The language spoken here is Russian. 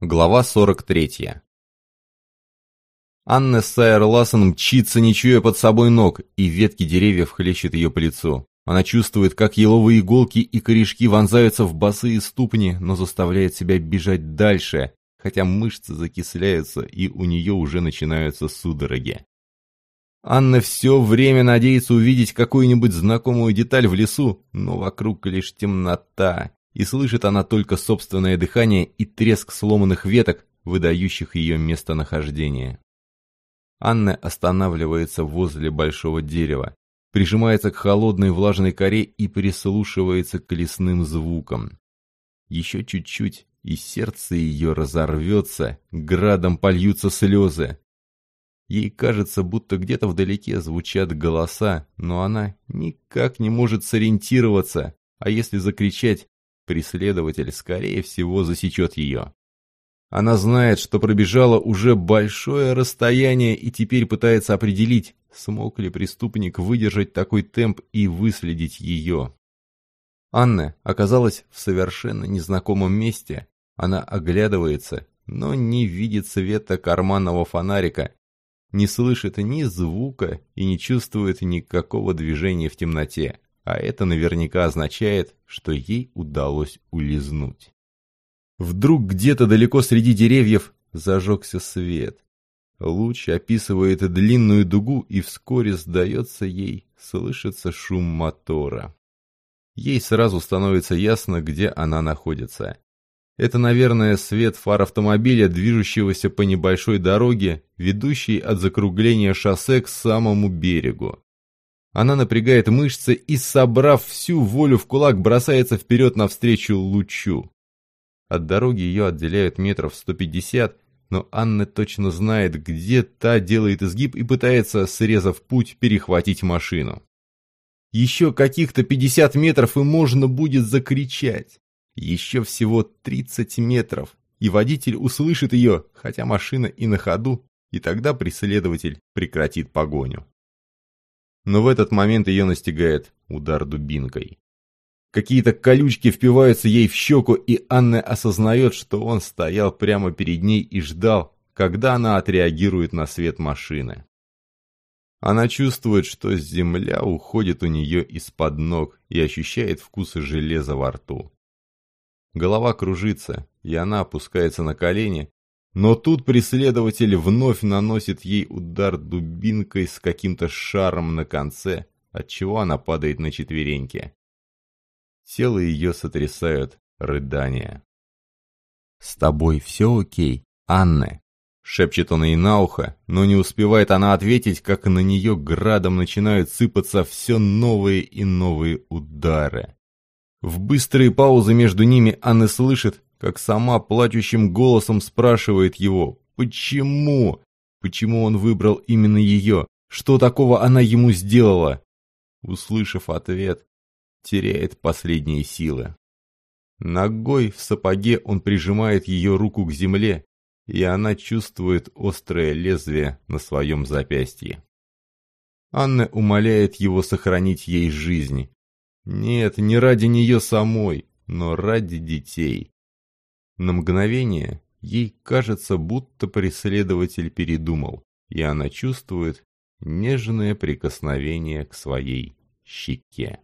Глава 43. Анна Сайер Лассен мчится, не чуя под собой ног, и ветки деревьев хлещут ее по лицу. Она чувствует, как еловые иголки и корешки вонзаются в босые ступни, но заставляет себя бежать дальше, хотя мышцы закисляются, и у нее уже начинаются судороги. Анна все время надеется увидеть какую-нибудь знакомую деталь в лесу, но вокруг лишь темнота, и слышит она только собственное дыхание и треск сломанных веток, выдающих ее местонахождение. Анна останавливается возле большого дерева, прижимается к холодной влажной коре и прислушивается к лесным звукам. Еще чуть-чуть, и сердце ее разорвется, градом польются слезы. Ей кажется, будто где-то вдалеке звучат голоса, но она никак не может сориентироваться, а если закричать, преследователь, скорее всего, засечет ее. Она знает, что пробежала уже большое расстояние и теперь пытается определить, смог ли преступник выдержать такой темп и выследить ее. Анна оказалась в совершенно незнакомом месте. Она оглядывается, но не видит света карманного фонарика, не слышит ни звука и не чувствует никакого движения в темноте а это наверняка означает, что ей удалось улизнуть. Вдруг где-то далеко среди деревьев зажегся свет. Луч описывает длинную дугу, и вскоре, сдается ей, слышится шум мотора. Ей сразу становится ясно, где она находится. Это, наверное, свет фар автомобиля, движущегося по небольшой дороге, ведущей от закругления шоссе к самому берегу. Она напрягает мышцы и, собрав всю волю в кулак, бросается вперед навстречу лучу. От дороги ее отделяют метров 150, но Анна точно знает, где та делает изгиб и пытается, срезав путь, перехватить машину. Еще каких-то 50 метров и можно будет закричать. Еще всего 30 метров, и водитель услышит ее, хотя машина и на ходу, и тогда преследователь прекратит погоню но в этот момент ее настигает удар дубинкой. Какие-то колючки впиваются ей в щеку, и Анна осознает, что он стоял прямо перед ней и ждал, когда она отреагирует на свет машины. Она чувствует, что земля уходит у нее из-под ног и ощущает вкус железа во рту. Голова кружится, и она опускается на колени, но тут преследователь вновь наносит ей удар дубинкой с каким-то шаром на конце, отчего она падает на четвереньки. Тело ее сотрясают рыдания. «С тобой все окей, Анна?» Шепчет он ей на ухо, но не успевает она ответить, как на нее градом начинают сыпаться все новые и новые удары. В быстрые паузы между ними Анна слышит, как сама плачущим голосом спрашивает его «Почему? Почему он выбрал именно ее? Что такого она ему сделала?» Услышав ответ, теряет последние силы. Ногой в сапоге он прижимает ее руку к земле, и она чувствует острое лезвие на своем запястье. Анна умоляет его сохранить ей жизнь. Нет, не ради нее самой, но ради детей. На мгновение ей кажется, будто преследователь передумал, и она чувствует нежное прикосновение к своей щеке.